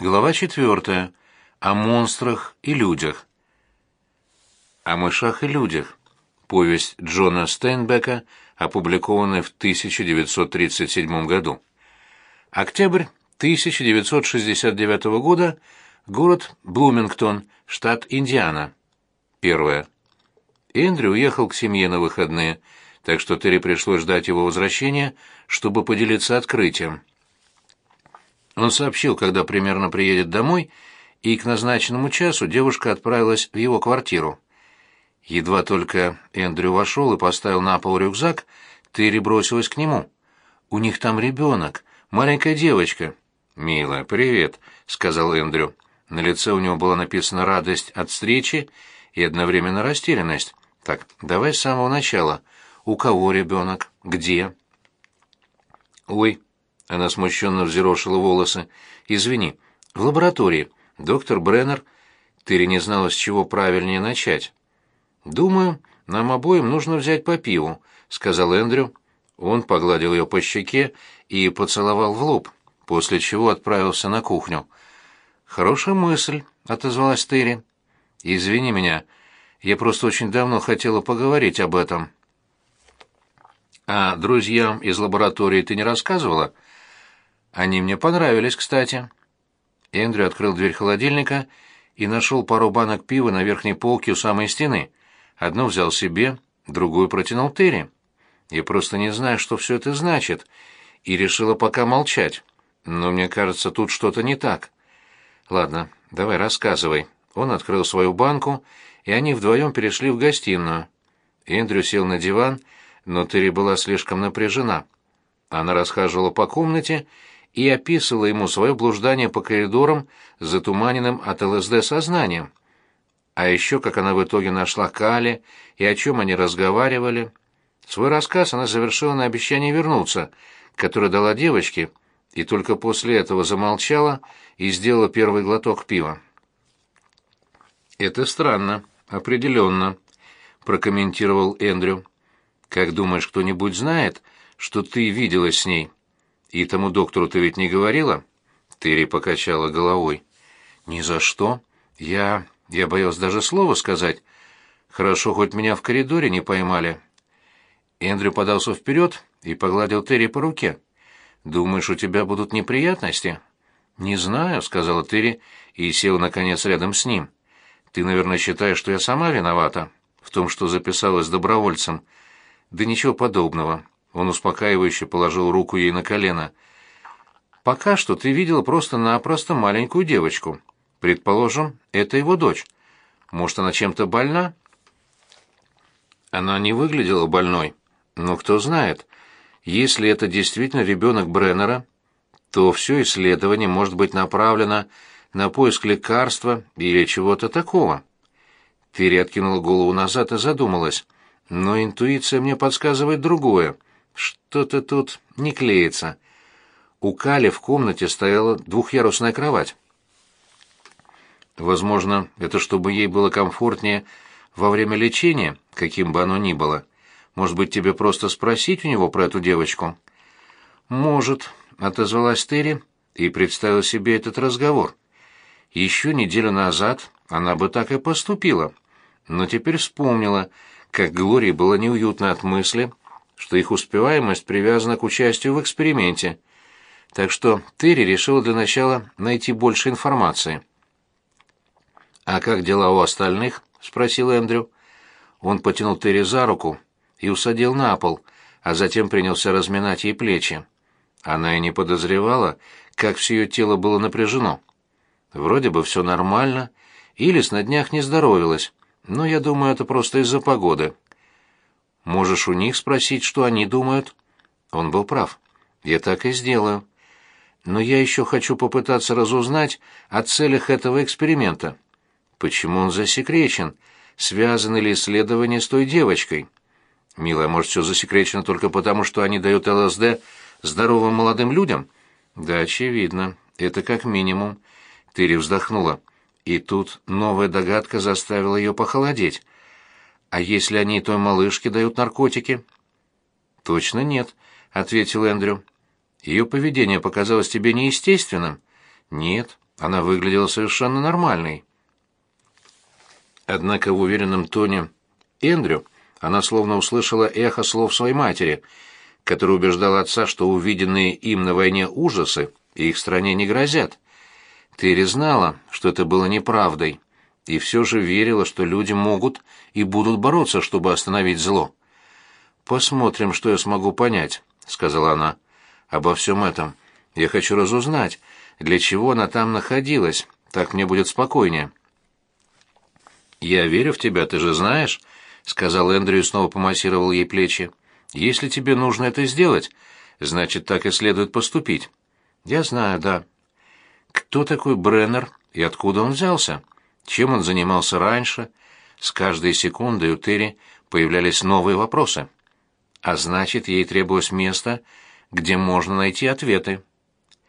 Глава четвертая. О монстрах и людях. О мышах и людях. Повесть Джона Стейнбека, опубликованная в 1937 году. Октябрь 1969 года. Город Блумингтон, штат Индиана. Первое. Эндрю уехал к семье на выходные, так что Терри пришлось ждать его возвращения, чтобы поделиться открытием. Он сообщил, когда примерно приедет домой, и к назначенному часу девушка отправилась в его квартиру. Едва только Эндрю вошел и поставил на пол рюкзак, Терри бросилась к нему. «У них там ребенок, маленькая девочка». «Милая, привет», — сказал Эндрю. На лице у него была написана радость от встречи и одновременно растерянность. «Так, давай с самого начала. У кого ребенок? Где?» «Ой, она смущенно взъерошила волосы. «Извини, в лаборатории. Доктор Бреннер...» Терри не знала, с чего правильнее начать. «Думаю, нам обоим нужно взять по пиву», — сказал Эндрю. Он погладил ее по щеке и поцеловал в лоб, после чего отправился на кухню. «Хорошая мысль», — отозвалась Терри. «Извини меня, я просто очень давно хотела поговорить об этом». «А друзьям из лаборатории ты не рассказывала?» Они мне понравились, кстати. Эндрю открыл дверь холодильника и нашел пару банок пива на верхней полке у самой стены. Одну взял себе, другую протянул Терри. Я просто не знаю, что все это значит, и решила пока молчать. Но мне кажется, тут что-то не так. Ладно, давай рассказывай. Он открыл свою банку, и они вдвоем перешли в гостиную. Эндрю сел на диван, но Терри была слишком напряжена. Она расхаживала по комнате и описывала ему свое блуждание по коридорам с затуманенным от ЛСД сознанием. А еще, как она в итоге нашла Кали и о чем они разговаривали. Свой рассказ она завершила на обещании вернуться, которое дала девочке, и только после этого замолчала и сделала первый глоток пива. «Это странно, определенно», — прокомментировал Эндрю. «Как думаешь, кто-нибудь знает, что ты виделась с ней?» «И тому доктору ты ведь не говорила?» Терри покачала головой. «Ни за что. Я... я боялась даже слова сказать. Хорошо, хоть меня в коридоре не поймали». Эндрю подался вперед и погладил Терри по руке. «Думаешь, у тебя будут неприятности?» «Не знаю», — сказала Терри и села, наконец, рядом с ним. «Ты, наверное, считаешь, что я сама виновата в том, что записалась добровольцем?» «Да ничего подобного. Он успокаивающе положил руку ей на колено. «Пока что ты видела просто-напросто маленькую девочку. Предположим, это его дочь. Может, она чем-то больна?» Она не выглядела больной. Но кто знает, если это действительно ребенок Бреннера, то все исследование может быть направлено на поиск лекарства или чего-то такого. Терри откинула голову назад и задумалась. Но интуиция мне подсказывает другое — что-то тут не клеится. У Кали в комнате стояла двухъярусная кровать. Возможно, это чтобы ей было комфортнее во время лечения, каким бы оно ни было. Может быть, тебе просто спросить у него про эту девочку? Может, отозвалась Терри и представила себе этот разговор. Еще неделю назад она бы так и поступила, но теперь вспомнила, как Глории было неуютно от мысли, что их успеваемость привязана к участию в эксперименте. Так что Терри решила для начала найти больше информации. «А как дела у остальных?» — спросил Эндрю. Он потянул Терри за руку и усадил на пол, а затем принялся разминать ей плечи. Она и не подозревала, как все ее тело было напряжено. Вроде бы все нормально, Илис на днях не здоровилась, но я думаю, это просто из-за погоды. Можешь у них спросить, что они думают. Он был прав. Я так и сделаю. Но я еще хочу попытаться разузнать о целях этого эксперимента. Почему он засекречен? Связаны ли исследования с той девочкой? Милая, может, все засекречено только потому, что они дают ЛСД здоровым молодым людям? Да, очевидно. Это как минимум. Тыри вздохнула. И тут новая догадка заставила ее похолодеть. А если они той малышке дают наркотики? Точно нет, ответил Эндрю. Ее поведение показалось тебе неестественным? Нет. она выглядела совершенно нормальной. Однако в уверенном тоне Эндрю она словно услышала эхо слов своей матери, которая убеждала отца, что увиденные им на войне ужасы их стране не грозят. Терри знала, что это было неправдой, и все же верила, что люди могут и будут бороться, чтобы остановить зло. «Посмотрим, что я смогу понять», — сказала она. «Обо всем этом я хочу разузнать, для чего она там находилась, так мне будет спокойнее». «Я верю в тебя, ты же знаешь», — сказал Эндрю и снова помассировал ей плечи. «Если тебе нужно это сделать, значит, так и следует поступить». «Я знаю, да». «Кто такой Бреннер и откуда он взялся? Чем он занимался раньше?» С каждой секундой у Терри появлялись новые вопросы. А значит, ей требовалось место, где можно найти ответы.